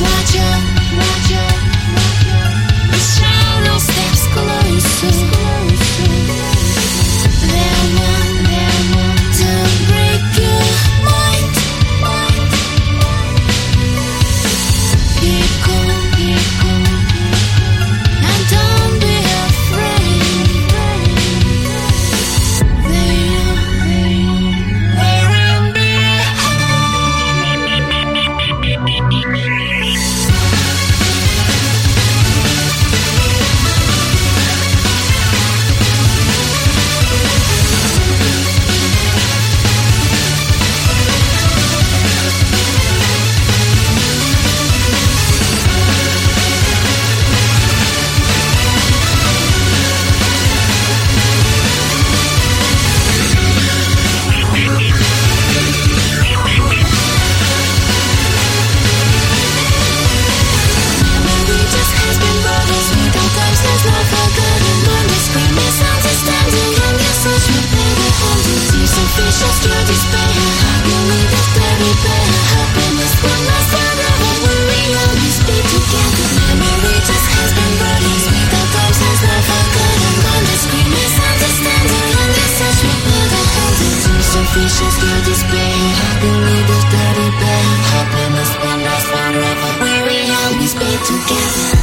watch out, watch out. Superficial skill display Happily this dirty pain Happiness will last forever? We're in together.